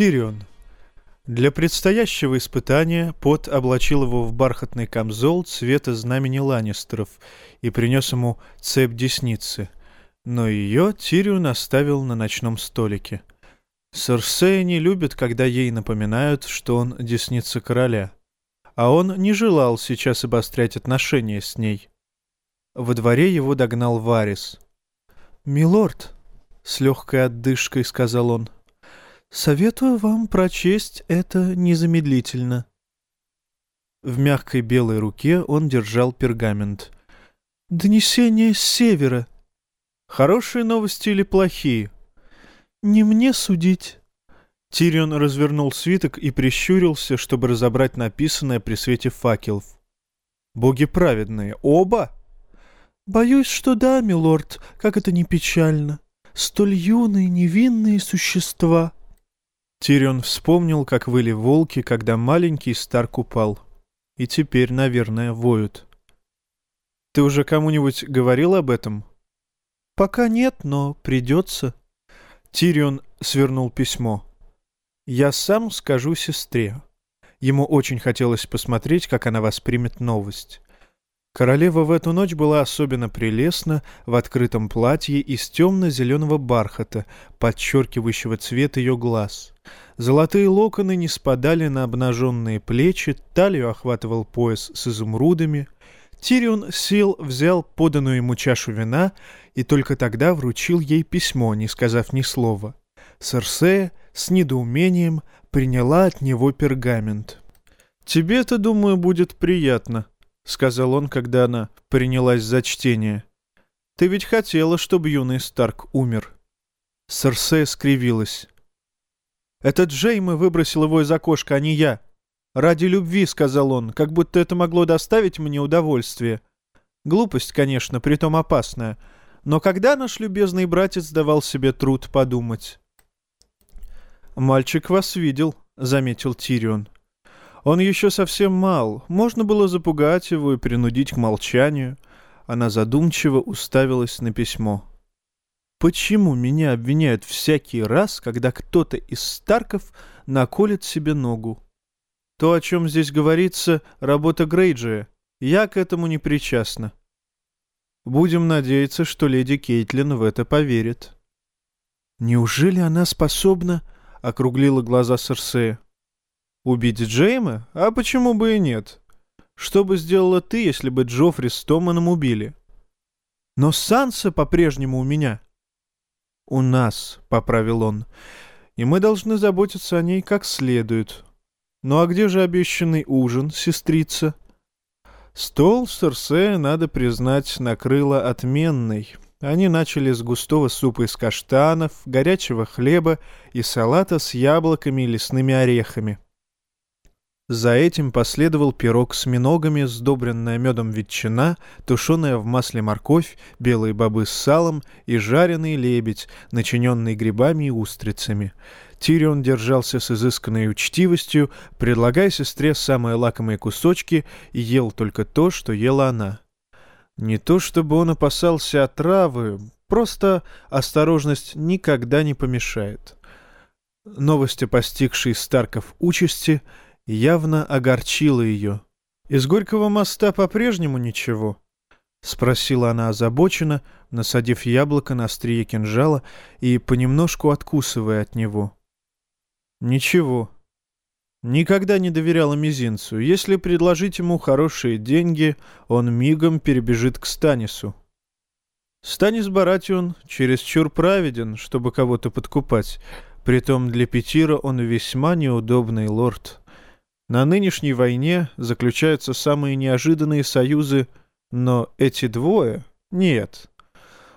Тирион. Для предстоящего испытания Пот облачил его в бархатный камзол цвета знамени Ланнистеров и принес ему цепь десницы. Но ее Тирион оставил на ночном столике. Серсея не любит, когда ей напоминают, что он десница короля. А он не желал сейчас обострять отношения с ней. Во дворе его догнал Варис. «Милорд», — с легкой отдышкой сказал он, — Советую вам прочесть это незамедлительно. В мягкой белой руке он держал пергамент. «Донесение с севера». «Хорошие новости или плохие?» «Не мне судить». Тирион развернул свиток и прищурился, чтобы разобрать написанное при свете факелов. «Боги праведные. Оба?» «Боюсь, что да, милорд, как это не печально. Столь юные, невинные существа». Тирион вспомнил, как выли волки, когда маленький Старк упал. И теперь, наверное, воют. «Ты уже кому-нибудь говорил об этом?» «Пока нет, но придется». Тирион свернул письмо. «Я сам скажу сестре». Ему очень хотелось посмотреть, как она воспримет новость. Королева в эту ночь была особенно прелестна в открытом платье из темно-зеленого бархата, подчеркивающего цвет ее глаз. Золотые локоны не спадали на обнаженные плечи, талию охватывал пояс с изумрудами. Тирион сел, взял поданную ему чашу вина и только тогда вручил ей письмо, не сказав ни слова. Серсея с недоумением приняла от него пергамент. «Тебе-то, думаю, будет приятно», — сказал он, когда она принялась за чтение. «Ты ведь хотела, чтобы юный Старк умер». Серсея скривилась. «Это Джейма выбросил его из окошка, а не я. Ради любви», — сказал он, как будто это могло доставить мне удовольствие. Глупость, конечно, притом опасная. Но когда наш любезный братец давал себе труд подумать? «Мальчик вас видел», — заметил Тирион. Он еще совсем мал, можно было запугать его и принудить к молчанию. Она задумчиво уставилась на письмо. «Почему меня обвиняют всякий раз, когда кто-то из Старков наколет себе ногу? То, о чем здесь говорится, работа Грейджия. Я к этому не причастна. Будем надеяться, что леди Кейтлин в это поверит». «Неужели она способна?» — округлила глаза Серсея. Убить Джейма? А почему бы и нет? Что бы сделала ты, если бы Джоффри с Томаном убили? Но Санса по-прежнему у меня. У нас, — поправил он, — и мы должны заботиться о ней как следует. Ну а где же обещанный ужин, сестрица? Стол Серсе, надо признать, накрыло отменный. Они начали с густого супа из каштанов, горячего хлеба и салата с яблоками и лесными орехами. За этим последовал пирог с миногами, сдобренная медом ветчина, тушеная в масле морковь, белые бобы с салом и жареный лебедь, начиненный грибами и устрицами. Тирион держался с изысканной учтивостью, предлагая сестре самые лакомые кусочки, и ел только то, что ела она. Не то чтобы он опасался отравы, просто осторожность никогда не помешает. Новости, постигшие Старков участи — явно огорчило ее. «Из Горького моста по-прежнему ничего?» — спросила она озабоченно, насадив яблоко на острие кинжала и понемножку откусывая от него. «Ничего. Никогда не доверяла мизинцу. Если предложить ему хорошие деньги, он мигом перебежит к Станису. Станис Баратион чересчур праведен, чтобы кого-то подкупать. Притом для Петира он весьма неудобный лорд». На нынешней войне заключаются самые неожиданные союзы, но эти двое — нет.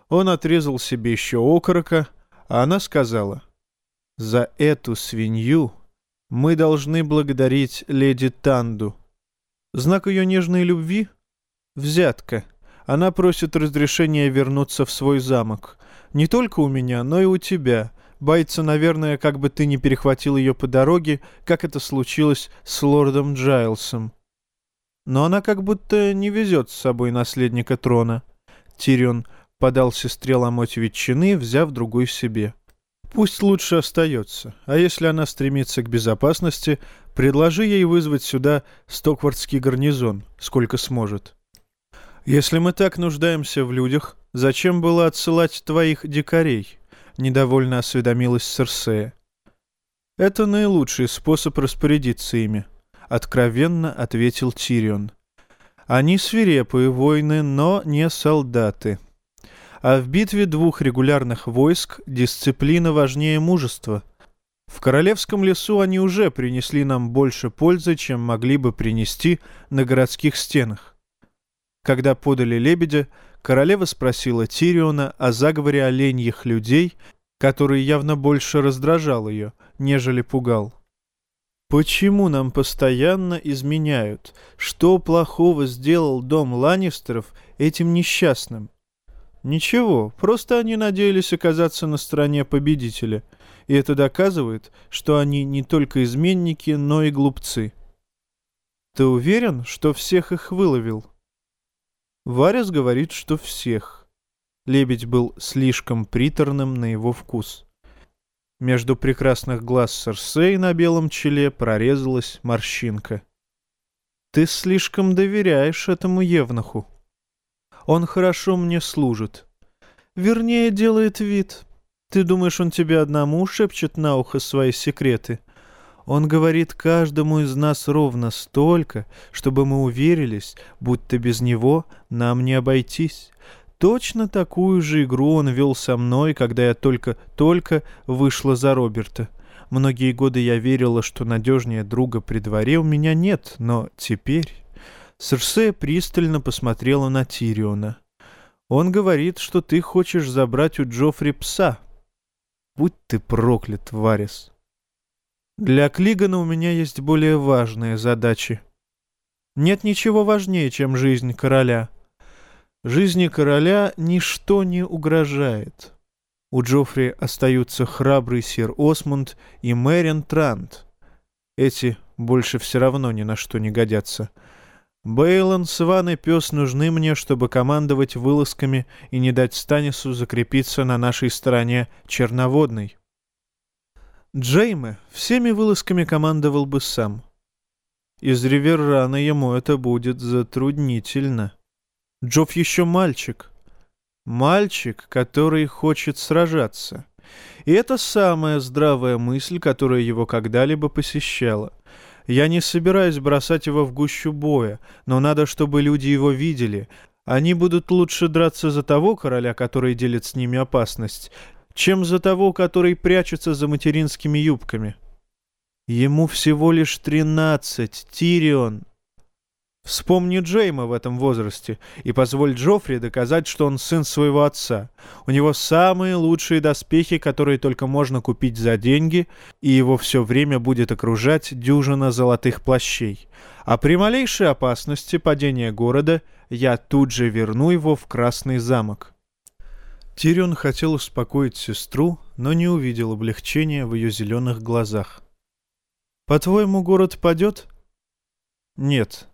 Он отрезал себе еще окорока, а она сказала, «За эту свинью мы должны благодарить леди Танду. Знак ее нежной любви — взятка. Она просит разрешения вернуться в свой замок. Не только у меня, но и у тебя — Боится, наверное, как бы ты не перехватил ее по дороге, как это случилось с лордом Джайлсом. Но она как будто не везет с собой наследника трона. Тирион подал сестре ломоть ветчины, взяв другой себе. Пусть лучше остается, а если она стремится к безопасности, предложи ей вызвать сюда Стоквардский гарнизон, сколько сможет. Если мы так нуждаемся в людях, зачем было отсылать твоих дикарей? Недовольно осведомилась Серсея. Это наилучший способ распорядиться ими, откровенно ответил Тирион. Они свирепые воины, но не солдаты а в битве двух регулярных войск дисциплина важнее мужества. В Королевском лесу они уже принесли нам больше пользы, чем могли бы принести на городских стенах. Когда подали лебедя, королева спросила Тириона о заговоре оленьих людей, который явно больше раздражал ее, нежели пугал. Почему нам постоянно изменяют? Что плохого сделал дом Ланнистеров этим несчастным? Ничего, просто они надеялись оказаться на стороне победителя, и это доказывает, что они не только изменники, но и глупцы. Ты уверен, что всех их выловил? Варис говорит, что всех. Лебедь был слишком приторным на его вкус. Между прекрасных глаз Серсей на белом челе прорезалась морщинка. «Ты слишком доверяешь этому евнуху», он хорошо мне служит. Вернее, делает вид. Ты думаешь, он тебе одному шепчет на ухо свои секреты? Он говорит каждому из нас ровно столько, чтобы мы уверились, будто без него нам не обойтись. Точно такую же игру он вел со мной, когда я только-только вышла за Роберта. Многие годы я верила, что надежнее друга при дворе у меня нет, но теперь... Серсея пристально посмотрела на Тириона. «Он говорит, что ты хочешь забрать у Джоффри пса. Будь ты проклят, Варис. Для Клигана у меня есть более важные задачи. Нет ничего важнее, чем жизнь короля. Жизни короля ничто не угрожает. У Джоффри остаются храбрый сир Осмунд и Мэрин Трант. Эти больше все равно ни на что не годятся». Бейлон, Сван и Пес нужны мне, чтобы командовать вылазками и не дать Станису закрепиться на нашей стороне черноводной. Джейме всеми вылазками командовал бы сам. Из Риверрана ему это будет затруднительно. Джофф еще мальчик. Мальчик, который хочет сражаться. И это самая здравая мысль, которая его когда-либо посещала — я не собираюсь бросать его в гущу боя, но надо, чтобы люди его видели. Они будут лучше драться за того короля, который делит с ними опасность, чем за того, который прячется за материнскими юбками. Ему всего лишь тринадцать, Тирион. Вспомни Джейма в этом возрасте и позволь Джоффри доказать, что он сын своего отца. У него самые лучшие доспехи, которые только можно купить за деньги, и его все время будет окружать дюжина золотых плащей. А при малейшей опасности падения города я тут же верну его в Красный замок. Тирион хотел успокоить сестру, но не увидел облегчения в ее зеленых глазах. «По-твоему, город падет?» «Нет»,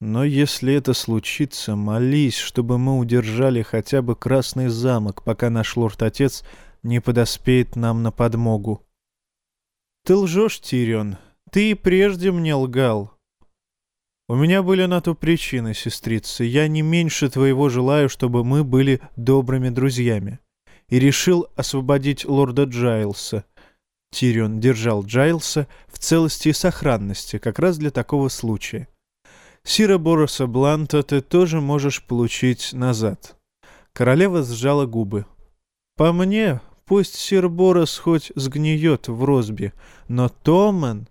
но если это случится, молись, чтобы мы удержали хотя бы Красный замок, пока наш лорд-отец не подоспеет нам на подмогу. Ты лжешь, Тирион. Ты и прежде мне лгал. У меня были на то причины, сестрица. Я не меньше твоего желаю, чтобы мы были добрыми друзьями. И решил освободить лорда Джайлса. Тирион держал Джайлса в целости и сохранности, как раз для такого случая. Сира Бороса Бланта ты тоже можешь получить назад. Королева сжала губы. По мне, пусть сир Борос хоть сгниет в розбе, но Томмен...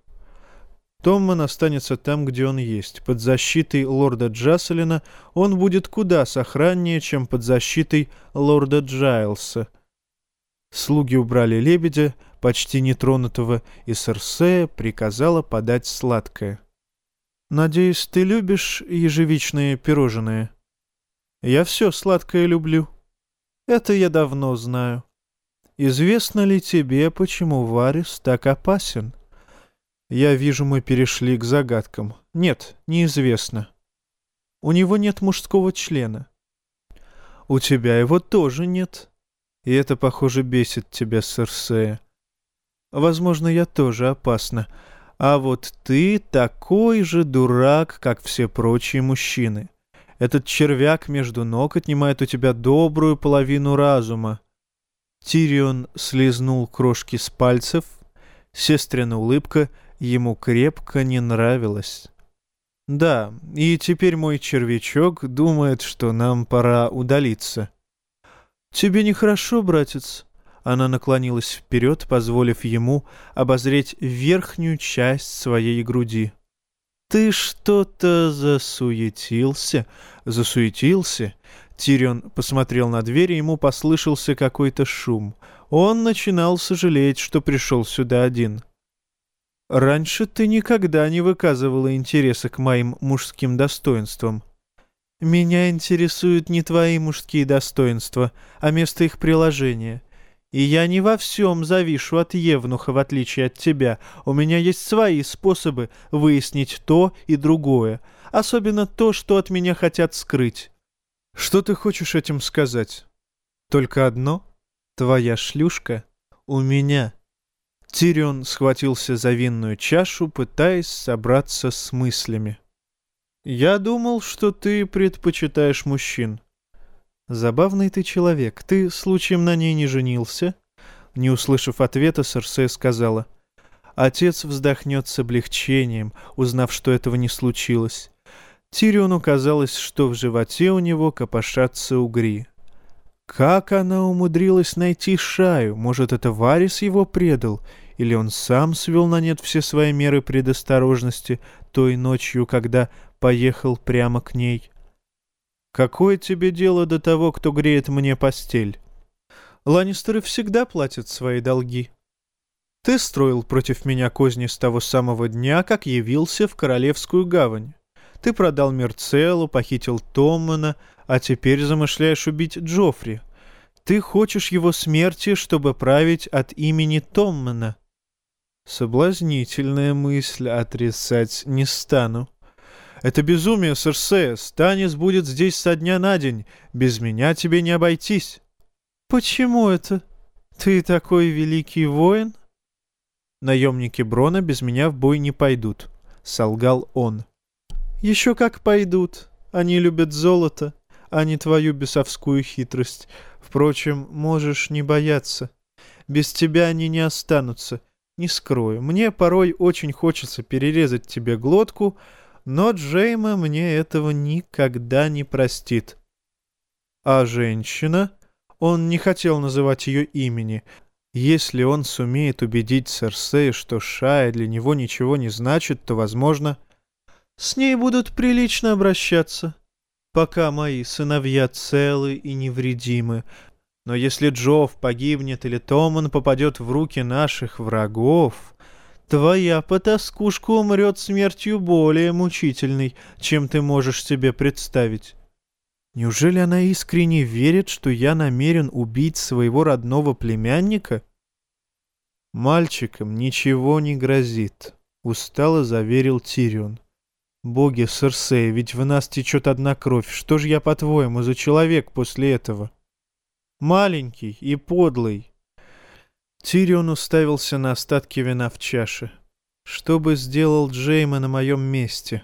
Томмен останется там, где он есть. Под защитой лорда Джаселина он будет куда сохраннее, чем под защитой лорда Джайлса. Слуги убрали лебедя, почти нетронутого, и Серсея приказала подать сладкое. Надеюсь, ты любишь ежевичные пирожные? Я все сладкое люблю. Это я давно знаю. Известно ли тебе, почему Варис так опасен? Я вижу, мы перешли к загадкам. Нет, неизвестно. У него нет мужского члена. У тебя его тоже нет. И это, похоже, бесит тебя, Серсея. Возможно, я тоже опасна. А вот ты такой же дурак, как все прочие мужчины. Этот червяк между ног отнимает у тебя добрую половину разума. Тирион слезнул крошки с пальцев. Сестрина улыбка ему крепко не нравилась. Да, и теперь мой червячок думает, что нам пора удалиться. Тебе нехорошо, братец? Она наклонилась вперед, позволив ему обозреть верхнюю часть своей груди. «Ты что-то засуетился?» «Засуетился?» Тирион посмотрел на дверь, и ему послышался какой-то шум. Он начинал сожалеть, что пришел сюда один. «Раньше ты никогда не выказывала интереса к моим мужским достоинствам». «Меня интересуют не твои мужские достоинства, а место их приложения. И я не во всем завишу от Евнуха, в отличие от тебя. У меня есть свои способы выяснить то и другое, особенно то, что от меня хотят скрыть. Что ты хочешь этим сказать? Только одно? Твоя шлюшка у меня. Тирион схватился за винную чашу, пытаясь собраться с мыслями. «Я думал, что ты предпочитаешь мужчин». «Забавный ты человек. Ты случаем на ней не женился?» Не услышав ответа, Серсея сказала. Отец вздохнет с облегчением, узнав, что этого не случилось. Тириону казалось, что в животе у него копошатся угри. Как она умудрилась найти Шаю? Может, это Варис его предал? Или он сам свел на нет все свои меры предосторожности той ночью, когда поехал прямо к ней? Какое тебе дело до того, кто греет мне постель? Ланнистеры всегда платят свои долги. Ты строил против меня козни с того самого дня, как явился в Королевскую гавань. Ты продал Мерцелу, похитил Томмана, а теперь замышляешь убить Джоффри. Ты хочешь его смерти, чтобы править от имени Томмана. Соблазнительная мысль, отрицать не стану. Это безумие, Серсея. Станис будет здесь со дня на день. Без меня тебе не обойтись. Почему это? Ты такой великий воин? Наемники Брона без меня в бой не пойдут, солгал он. Еще как пойдут. Они любят золото, а не твою бесовскую хитрость. Впрочем, можешь не бояться. Без тебя они не останутся. Не скрою, мне порой очень хочется перерезать тебе глотку, но Джейма мне этого никогда не простит. А женщина? Он не хотел называть ее имени. Если он сумеет убедить Серсея, что Шая для него ничего не значит, то, возможно, с ней будут прилично обращаться, пока мои сыновья целы и невредимы. Но если Джофф погибнет или Томан попадет в руки наших врагов, Твоя потаскушка умрет смертью более мучительной, чем ты можешь себе представить. Неужели она искренне верит, что я намерен убить своего родного племянника? Мальчикам ничего не грозит, устало заверил Тирион. Боги Серсея, ведь в нас течет одна кровь. Что же я, по-твоему, за человек после этого? Маленький и подлый, Тирион уставился на остатки вина в чаше. Что бы сделал Джейма на моем месте?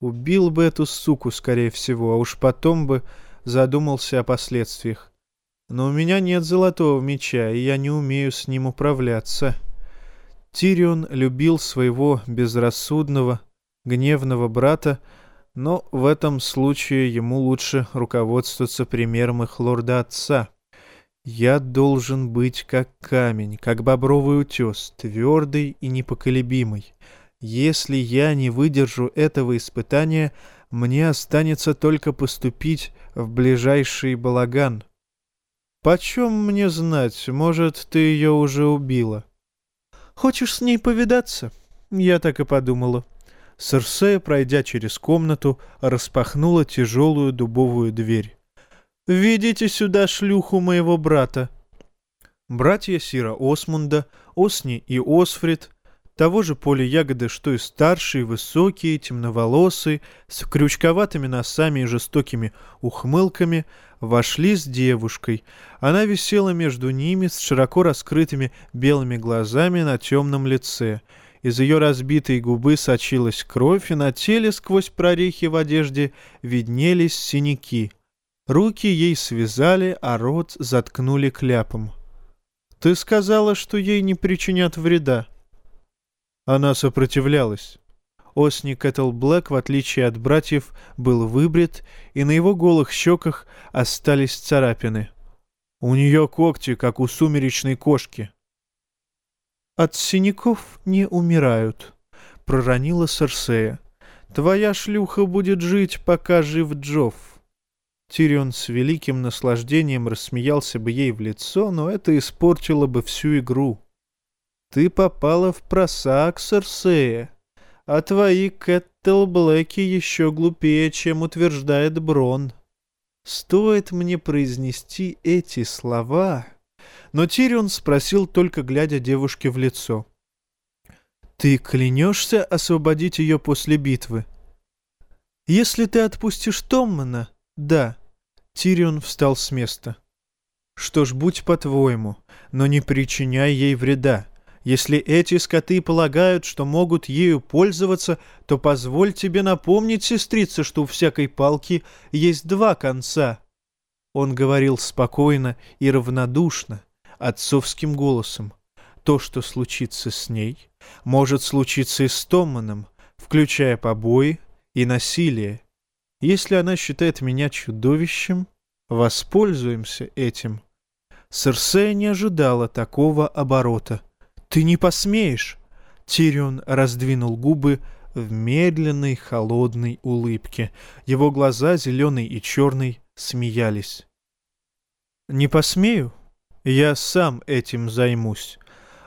Убил бы эту суку, скорее всего, а уж потом бы задумался о последствиях. Но у меня нет золотого меча, и я не умею с ним управляться. Тирион любил своего безрассудного, гневного брата, но в этом случае ему лучше руководствоваться примером их лорда-отца — я должен быть как камень, как бобровый утес, твердый и непоколебимый. Если я не выдержу этого испытания, мне останется только поступить в ближайший балаган. Почем мне знать, может, ты ее уже убила? Хочешь с ней повидаться? Я так и подумала. Серсея, пройдя через комнату, распахнула тяжелую дубовую дверь. «Ведите сюда шлюху моего брата». Братья Сира Осмунда, Осни и Осфрид того же поля ягоды, что и старшие, высокие, темноволосые, с крючковатыми носами и жестокими ухмылками, вошли с девушкой. Она висела между ними с широко раскрытыми белыми глазами на темном лице. Из ее разбитой губы сочилась кровь, и на теле сквозь прорехи в одежде виднелись синяки. Руки ей связали, а рот заткнули кляпом. «Ты сказала, что ей не причинят вреда», она сопротивлялась. Осни Кэтл Блэк, в отличие от братьев, был выбрит, и на его голых щеках остались царапины. У нее когти, как у сумеречной кошки. «От синяков не умирают», — проронила Серсея. «Твоя шлюха будет жить, пока жив Джофф». Тирион с великим наслаждением рассмеялся бы ей в лицо, но это испортило бы всю игру. Ты попала в просак, Серсея, а твои Кэттл-Блэки еще глупее, чем утверждает Брон. Стоит мне произнести эти слова... Но Тирион спросил, только глядя девушке в лицо. «Ты клянешься освободить ее после битвы?» «Если ты отпустишь Томмана, да». Тирион встал с места. «Что ж, будь по-твоему, но не причиняй ей вреда. Если эти скоты полагают, что могут ею пользоваться, то позволь тебе напомнить, сестрица, что у всякой палки есть два конца». Он говорил спокойно и равнодушно, отцовским голосом. То, что случится с ней, может случиться и с Томманом, включая побои и насилие. Если она считает меня чудовищем, воспользуемся этим. Серсея не ожидала такого оборота — «Ты не посмеешь!» Тирион раздвинул губы в медленной холодной улыбке. Его глаза, зеленый и черный, смеялись. «Не посмею? Я сам этим займусь».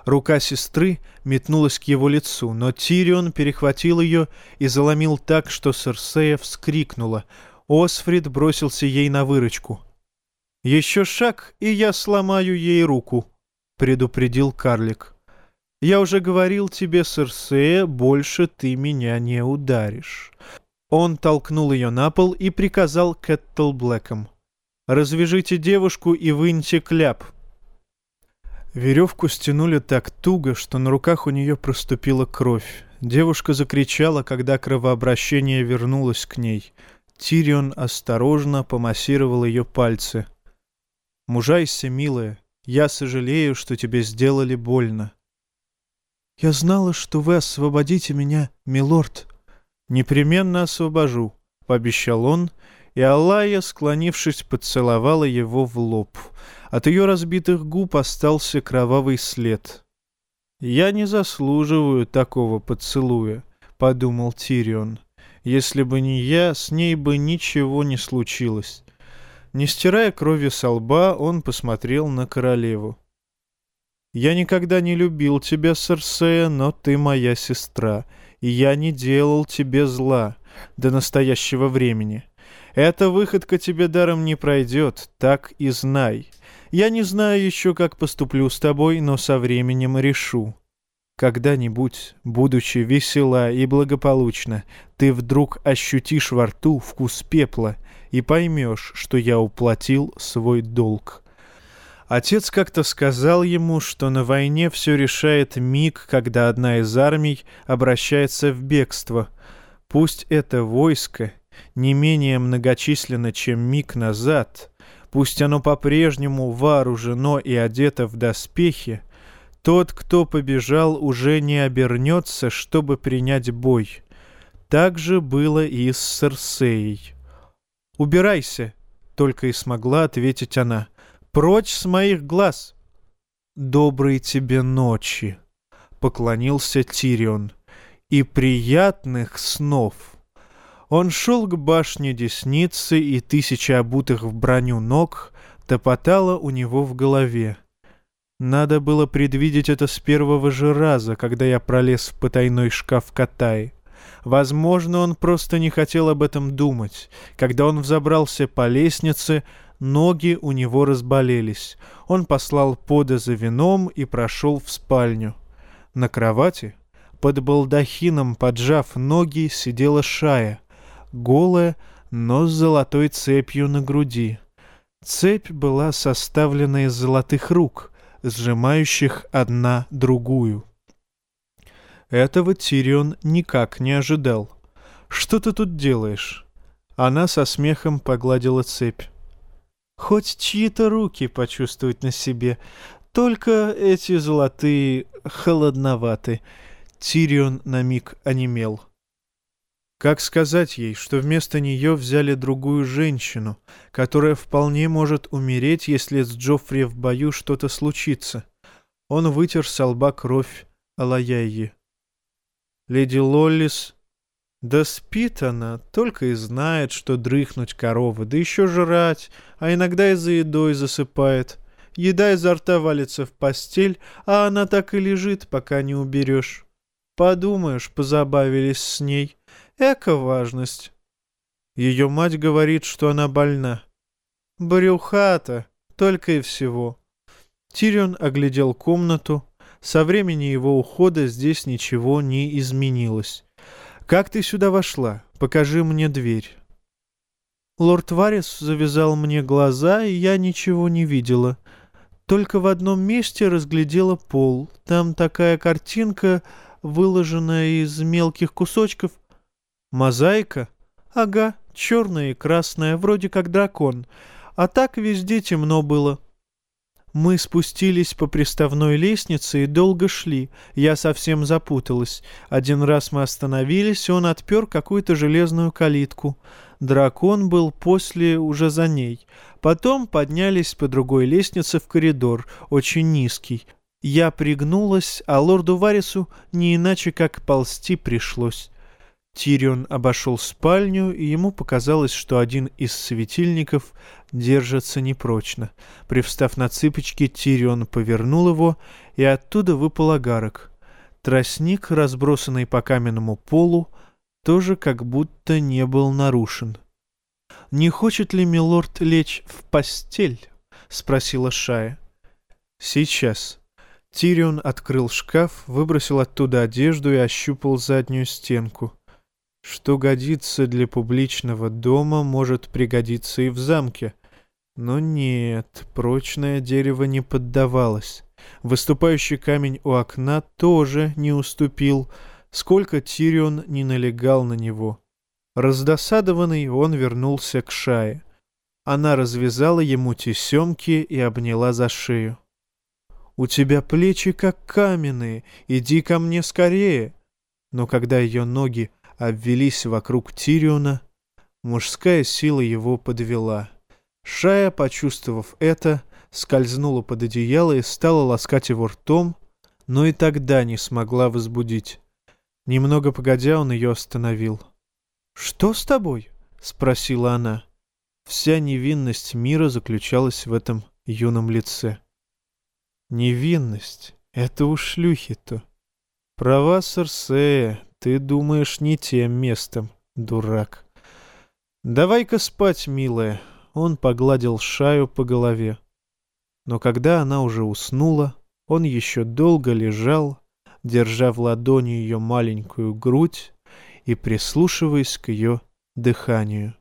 Рука сестры метнулась к его лицу, но Тирион перехватил ее и заломил так, что Серсея вскрикнула. Осфрид бросился ей на выручку. «Еще шаг, и я сломаю ей руку», — предупредил карлик. Я уже говорил тебе, Серсея, больше ты меня не ударишь. Он толкнул ее на пол и приказал Кэттл Блэком. «Развяжите девушку и выньте кляп». Веревку стянули так туго, что на руках у нее проступила кровь. Девушка закричала, когда кровообращение вернулось к ней. Тирион осторожно помассировал ее пальцы. «Мужайся, милая, я сожалею, что тебе сделали больно. «Я знала, что вы освободите меня, милорд». «Непременно освобожу», — пообещал он, и Аллая, склонившись, поцеловала его в лоб. От ее разбитых губ остался кровавый след. «Я не заслуживаю такого поцелуя», — подумал Тирион. «Если бы не я, с ней бы ничего не случилось». Не стирая крови со лба, он посмотрел на королеву. Я никогда не любил тебя, Серсея, но ты моя сестра, и я не делал тебе зла до настоящего времени. Эта выходка тебе даром не пройдет, так и знай. Я не знаю еще, как поступлю с тобой, но со временем решу. Когда-нибудь, будучи весела и благополучна, ты вдруг ощутишь во рту вкус пепла и поймешь, что я уплатил свой долг. Отец как-то сказал ему, что на войне все решает миг, когда одна из армий обращается в бегство. Пусть это войско не менее многочисленно, чем миг назад, пусть оно по-прежнему вооружено и одето в доспехи, тот, кто побежал, уже не обернется, чтобы принять бой. Так же было и с Серсеей. «Убирайся!» — только и смогла ответить она — Прочь с моих глаз!» «Доброй тебе ночи!» — поклонился Тирион. «И приятных снов!» Он шел к башне десницы, и тысяча обутых в броню ног топотала у него в голове. Надо было предвидеть это с первого же раза, когда я пролез в потайной шкаф Катай. Возможно, он просто не хотел об этом думать. Когда он взобрался по лестнице, ноги у него разболелись. Он послал пода за вином и прошел в спальню. На кровати, Под балдахином, поджав ноги, сидела Шая, голая, но с золотой цепью на груди. Цепь была составлена из золотых рук, сжимающих одна другую. Этого Тирион никак не ожидал. «Что ты тут делаешь?» Она со смехом погладила цепь. «Хоть чьи-то руки почувствовать на себе, только эти золотые холодноваты». Тирион на миг онемел. Как сказать ей, что вместо нее взяли другую женщину, которая вполне может умереть, если с Джоффри в бою что-то случится? Он вытер со лба кровь Алаяйи. Леди Лоллис... Да спит она, только и знает, что дрыхнуть коровы, да еще жрать, а иногда и за едой засыпает. Еда изо рта валится в постель, а она так и лежит, пока не уберешь. Подумаешь, позабавились с ней. Эка важность. Ее мать говорит, что она больна. Брюхата, только и всего. Тирион оглядел комнату. Со времени его ухода здесь ничего не изменилось. «Как ты сюда вошла? Покажи мне дверь». Лорд Варис завязал мне глаза, и я ничего не видела. Только в одном месте разглядела пол. Там такая картинка, выложенная из мелких кусочков — Мозаика? Ага, черная и красная, вроде как дракон. А так везде темно было. Мы спустились по приставной лестнице и долго шли. Я совсем запуталась. Один раз мы остановились, и он отпер какую-то железную калитку. Дракон был после уже за ней. Потом поднялись по другой лестнице в коридор, очень низкий. Я пригнулась, а лорду Варису не иначе как ползти пришлось. Тирион обошел спальню, и ему показалось, что один из светильников держится непрочно. Привстав на цыпочки, Тирион повернул его, и оттуда выпал агарок. Тростник, разбросанный по каменному полу, тоже как будто не был нарушен. «Не хочет ли милорд лечь в постель?» — спросила Шая. «Сейчас». Тирион открыл шкаф, выбросил оттуда одежду и ощупал заднюю стенку. Что годится для публичного дома, может пригодиться и в замке. Но нет, прочное дерево не поддавалось. Выступающий камень у окна тоже не уступил, сколько Тирион не налегал на него. Раздосадованный он вернулся к Шае. Она развязала ему тесемки и обняла за шею. «У тебя плечи как каменные, иди ко мне скорее!» Но когда ее ноги обвелись вокруг Тириона, мужская сила его подвела. Шая, почувствовав это, скользнула под одеяло и стала ласкать его ртом, но и тогда не смогла возбудить. Немного погодя, он ее остановил. «Что с тобой?» — спросила она. Вся невинность мира заключалась в этом юном лице. «Невинность — это у шлюхи-то. Права Серсея, ты думаешь не тем местом, дурак. Давай-ка спать, милая. Он погладил Шаю по голове. Но когда она уже уснула, он еще долго лежал, держа в ладони ее маленькую грудь и прислушиваясь к ее дыханию.